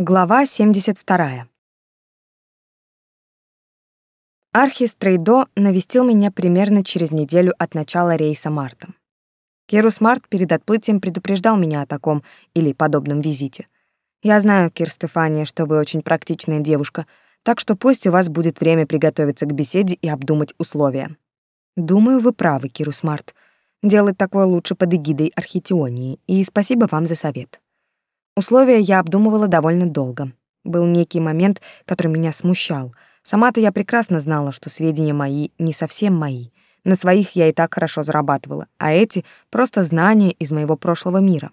Глава 72. Архис Трейдо навестил меня примерно через неделю от начала рейса Мартом. Кирус Март перед отплытием предупреждал меня о таком или подобном визите. Я знаю, Кир Стефания, что вы очень практичная девушка, так что пусть у вас будет время приготовиться к беседе и обдумать условия. Думаю, вы правы, Кирус Март. Делать такое лучше под эгидой Архитионии, и спасибо вам за совет. Условия я обдумывала довольно долго. Был некий момент, который меня смущал. Сама-то я прекрасно знала, что сведения мои не совсем мои. На своих я и так хорошо зарабатывала, а эти — просто знания из моего прошлого мира.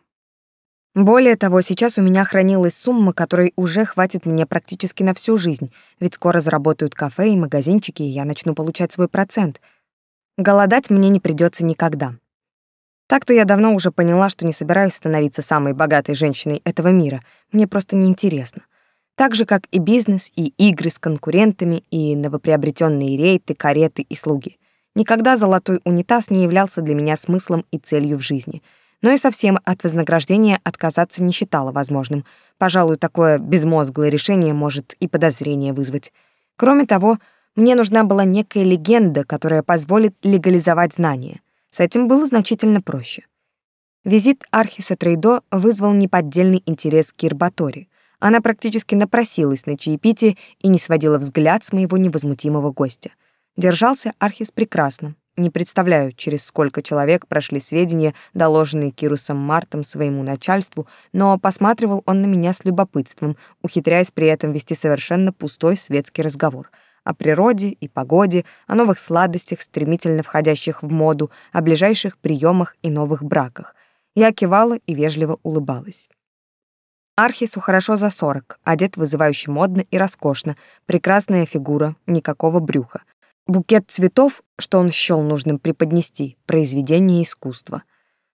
Более того, сейчас у меня хранилась сумма, которой уже хватит мне практически на всю жизнь, ведь скоро заработают кафе и магазинчики, и я начну получать свой процент. Голодать мне не придется никогда. Так-то я давно уже поняла, что не собираюсь становиться самой богатой женщиной этого мира. Мне просто неинтересно. Так же, как и бизнес, и игры с конкурентами, и новоприобретенные рейты, кареты и слуги. Никогда золотой унитаз не являлся для меня смыслом и целью в жизни. Но и совсем от вознаграждения отказаться не считала возможным. Пожалуй, такое безмозглое решение может и подозрение вызвать. Кроме того, мне нужна была некая легенда, которая позволит легализовать знания. С этим было значительно проще. Визит Архиса Трейдо вызвал неподдельный интерес к Кирбатори. Она практически напросилась на чаепитие и не сводила взгляд с моего невозмутимого гостя. Держался Архис прекрасно. Не представляю, через сколько человек прошли сведения, доложенные Кирусом Мартом своему начальству, но посматривал он на меня с любопытством, ухитряясь при этом вести совершенно пустой светский разговор — о природе и погоде, о новых сладостях, стремительно входящих в моду, о ближайших приемах и новых браках. Я кивала и вежливо улыбалась. Архису хорошо за сорок, одет вызывающе модно и роскошно, прекрасная фигура, никакого брюха. Букет цветов, что он счёл нужным преподнести, произведение искусства.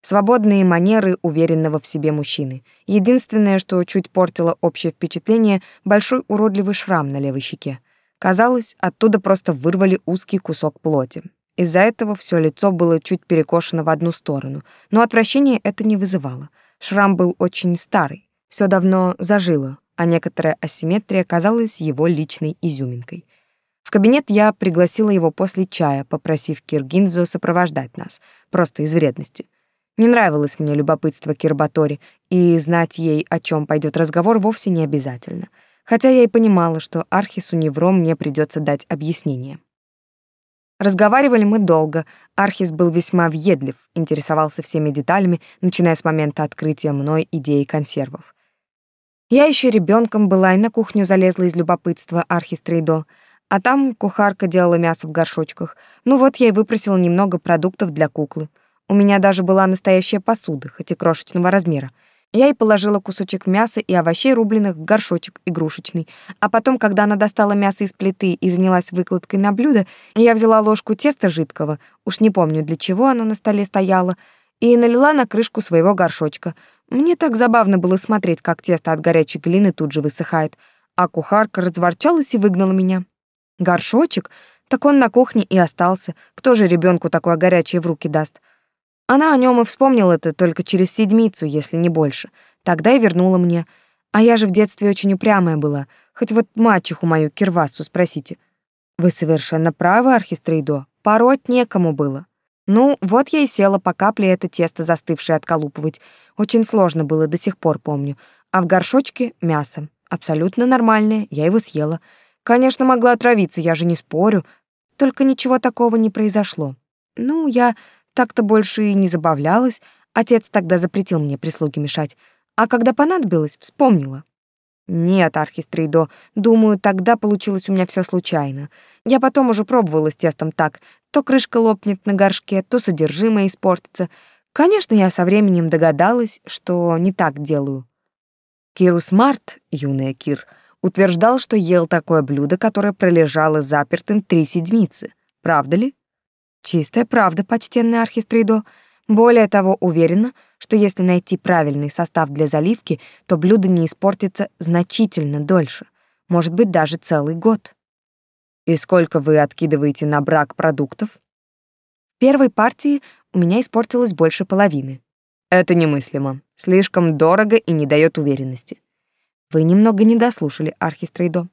Свободные манеры уверенного в себе мужчины. Единственное, что чуть портило общее впечатление, большой уродливый шрам на левой щеке. Казалось, оттуда просто вырвали узкий кусок плоти. Из-за этого все лицо было чуть перекошено в одну сторону, но отвращение это не вызывало. Шрам был очень старый, все давно зажило, а некоторая асимметрия казалась его личной изюминкой. В кабинет я пригласила его после чая, попросив Киргинзу сопровождать нас, просто из вредности. Не нравилось мне любопытство Кирбатори, и знать ей, о чем пойдет разговор, вовсе не обязательно — хотя я и понимала, что Архису Невро мне придется дать объяснение. Разговаривали мы долго. Архис был весьма въедлив, интересовался всеми деталями, начиная с момента открытия мной идеи консервов. Я еще ребенком была и на кухню залезла из любопытства Архис Трейдо, а там кухарка делала мясо в горшочках. Ну вот я и выпросила немного продуктов для куклы. У меня даже была настоящая посуда, хоть и крошечного размера. Я ей положила кусочек мяса и овощей, рубленых в горшочек игрушечный. А потом, когда она достала мясо из плиты и занялась выкладкой на блюдо, я взяла ложку теста жидкого, уж не помню, для чего она на столе стояла, и налила на крышку своего горшочка. Мне так забавно было смотреть, как тесто от горячей глины тут же высыхает. А кухарка разворчалась и выгнала меня. Горшочек? Так он на кухне и остался. Кто же ребенку такое горячее в руки даст? Она о нем и вспомнила это только через седмицу, если не больше. Тогда и вернула мне. А я же в детстве очень упрямая была. Хоть вот мачеху мою Кирвасу спросите. Вы совершенно правы, Архистрейдо. Пороть некому было. Ну, вот я и села по капле это тесто застывшее отколупывать. Очень сложно было, до сих пор помню. А в горшочке мясо. Абсолютно нормальное, я его съела. Конечно, могла отравиться, я же не спорю. Только ничего такого не произошло. Ну, я так-то больше и не забавлялась, отец тогда запретил мне прислуги мешать, а когда понадобилось, вспомнила. Нет, Архистрейдо, думаю, тогда получилось у меня все случайно. Я потом уже пробовала с тестом так. То крышка лопнет на горшке, то содержимое испортится. Конечно, я со временем догадалась, что не так делаю. Киру Смарт, юная Кир, утверждал, что ел такое блюдо, которое пролежало запертым три седмицы. Правда ли? Чистая правда, почтенный архистридо. Более того, уверена, что если найти правильный состав для заливки, то блюдо не испортится значительно дольше, может быть, даже целый год. И сколько вы откидываете на брак продуктов? В первой партии у меня испортилось больше половины. Это немыслимо. Слишком дорого и не дает уверенности. Вы немного не дослушали, Архистрейдо.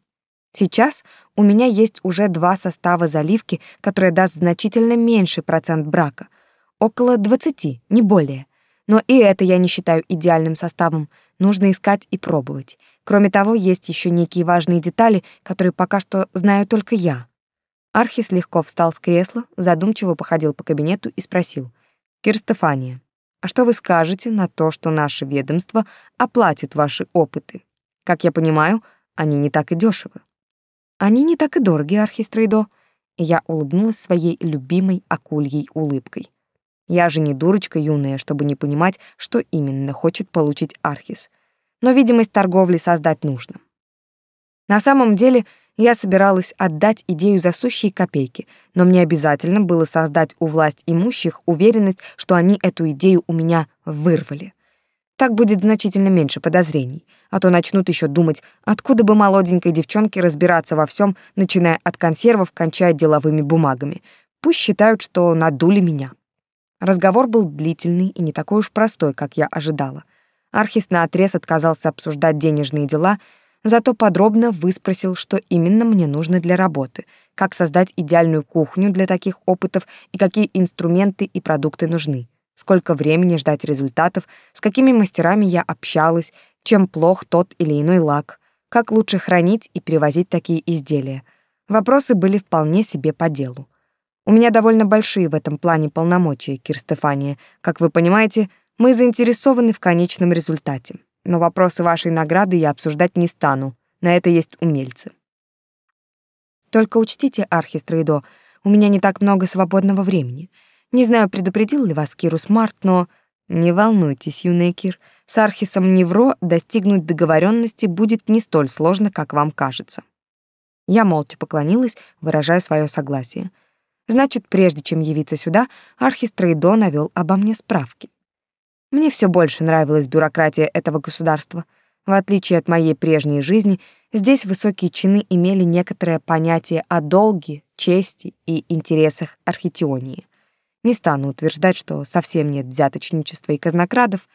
Сейчас у меня есть уже два состава заливки, которые даст значительно меньший процент брака. Около 20, не более. Но и это я не считаю идеальным составом. Нужно искать и пробовать. Кроме того, есть еще некие важные детали, которые пока что знаю только я. Архис легко встал с кресла, задумчиво походил по кабинету и спросил. «Кир Стефания, а что вы скажете на то, что наше ведомство оплатит ваши опыты? Как я понимаю, они не так и дешевы». «Они не так и дороги, Архистрейдо», я улыбнулась своей любимой акульей улыбкой. Я же не дурочка юная, чтобы не понимать, что именно хочет получить Архис. Но видимость торговли создать нужно. На самом деле, я собиралась отдать идею за сущие копейки, но мне обязательно было создать у власть имущих уверенность, что они эту идею у меня вырвали. Так будет значительно меньше подозрений, а то начнут еще думать, откуда бы молоденькой девчонке разбираться во всем, начиная от консервов, кончая деловыми бумагами. Пусть считают, что надули меня. Разговор был длительный и не такой уж простой, как я ожидала. Архис наотрез отказался обсуждать денежные дела — зато подробно выспросил, что именно мне нужно для работы, как создать идеальную кухню для таких опытов и какие инструменты и продукты нужны, сколько времени ждать результатов, с какими мастерами я общалась, чем плох тот или иной лак, как лучше хранить и перевозить такие изделия. Вопросы были вполне себе по делу. У меня довольно большие в этом плане полномочия, Кир Стефания. Как вы понимаете, мы заинтересованы в конечном результате но вопросы вашей награды я обсуждать не стану. На это есть умельцы. Только учтите, Архистроидо, у меня не так много свободного времени. Не знаю, предупредил ли вас Кирус Март, но... Не волнуйтесь, юный Кир, с Архисом Невро достигнуть договоренности будет не столь сложно, как вам кажется. Я молча поклонилась, выражая свое согласие. Значит, прежде чем явиться сюда, Архис Троидо навел обо мне справки. Мне все больше нравилась бюрократия этого государства. В отличие от моей прежней жизни, здесь высокие чины имели некоторое понятие о долге, чести и интересах архитионии. Не стану утверждать, что совсем нет взяточничества и казнокрадов,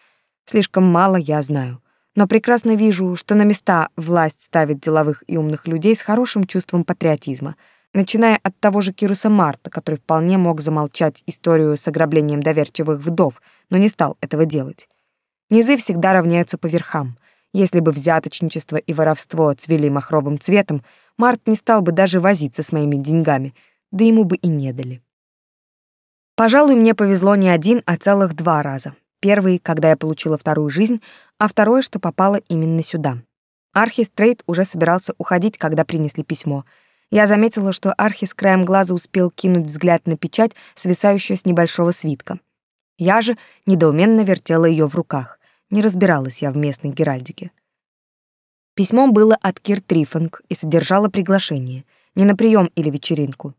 слишком мало я знаю. Но прекрасно вижу, что на места власть ставит деловых и умных людей с хорошим чувством патриотизма — начиная от того же Кируса Марта, который вполне мог замолчать историю с ограблением доверчивых вдов, но не стал этого делать. Низы всегда равняются по верхам. Если бы взяточничество и воровство цвели махровым цветом, Март не стал бы даже возиться с моими деньгами, да ему бы и не дали. Пожалуй, мне повезло не один, а целых два раза. Первый, когда я получила вторую жизнь, а второе, что попало именно сюда. Архи Стрейт уже собирался уходить, когда принесли письмо — я заметила, что Архис краем глаза успел кинуть взгляд на печать, свисающую с небольшого свитка. Я же недоуменно вертела ее в руках. Не разбиралась я в местной геральдике. Письмо было от Кир Трифинг и содержало приглашение. Не на прием или вечеринку.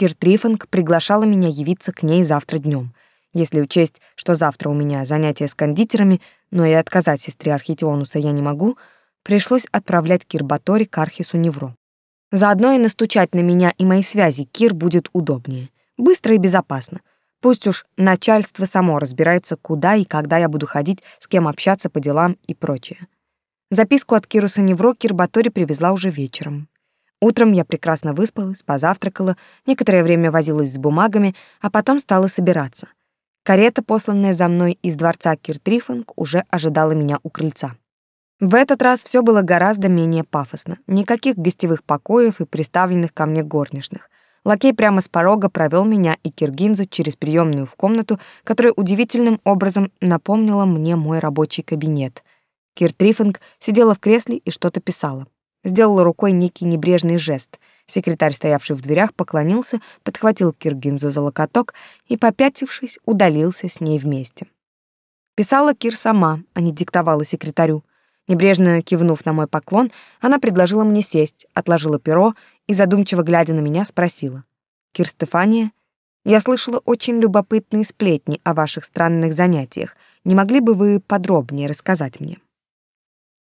Кир Трифинг приглашала меня явиться к ней завтра днем. Если учесть, что завтра у меня занятия с кондитерами, но и отказать сестре Архитионуса я не могу, пришлось отправлять Кир Батори к Архису Невро. Заодно и настучать на меня и мои связи Кир будет удобнее. Быстро и безопасно. Пусть уж начальство само разбирается, куда и когда я буду ходить, с кем общаться по делам и прочее. Записку от Кируса Невро Кирбатори привезла уже вечером. Утром я прекрасно выспалась, позавтракала, некоторое время возилась с бумагами, а потом стала собираться. Карета, посланная за мной из дворца Киртрифинг, уже ожидала меня у крыльца. В этот раз все было гораздо менее пафосно. Никаких гостевых покоев и приставленных ко мне горничных. Лакей прямо с порога провел меня и Киргинзу через приемную в комнату, которая удивительным образом напомнила мне мой рабочий кабинет. Кир Трифинг сидела в кресле и что-то писала. Сделала рукой некий небрежный жест. Секретарь, стоявший в дверях, поклонился, подхватил Киргинзу за локоток и, попятившись, удалился с ней вместе. Писала Кир сама, а не диктовала секретарю. Небрежно кивнув на мой поклон, она предложила мне сесть, отложила перо и, задумчиво глядя на меня, спросила. «Кир Стефания, я слышала очень любопытные сплетни о ваших странных занятиях. Не могли бы вы подробнее рассказать мне?»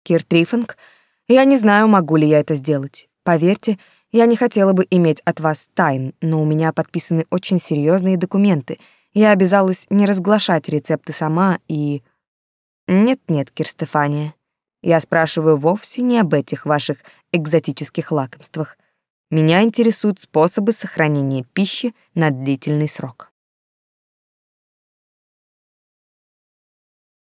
«Кир Трифинг, я не знаю, могу ли я это сделать. Поверьте, я не хотела бы иметь от вас тайн, но у меня подписаны очень серьезные документы. Я обязалась не разглашать рецепты сама и...» «Нет-нет, Кир Стефания, Я спрашиваю вовсе не об этих ваших экзотических лакомствах. Меня интересуют способы сохранения пищи на длительный срок.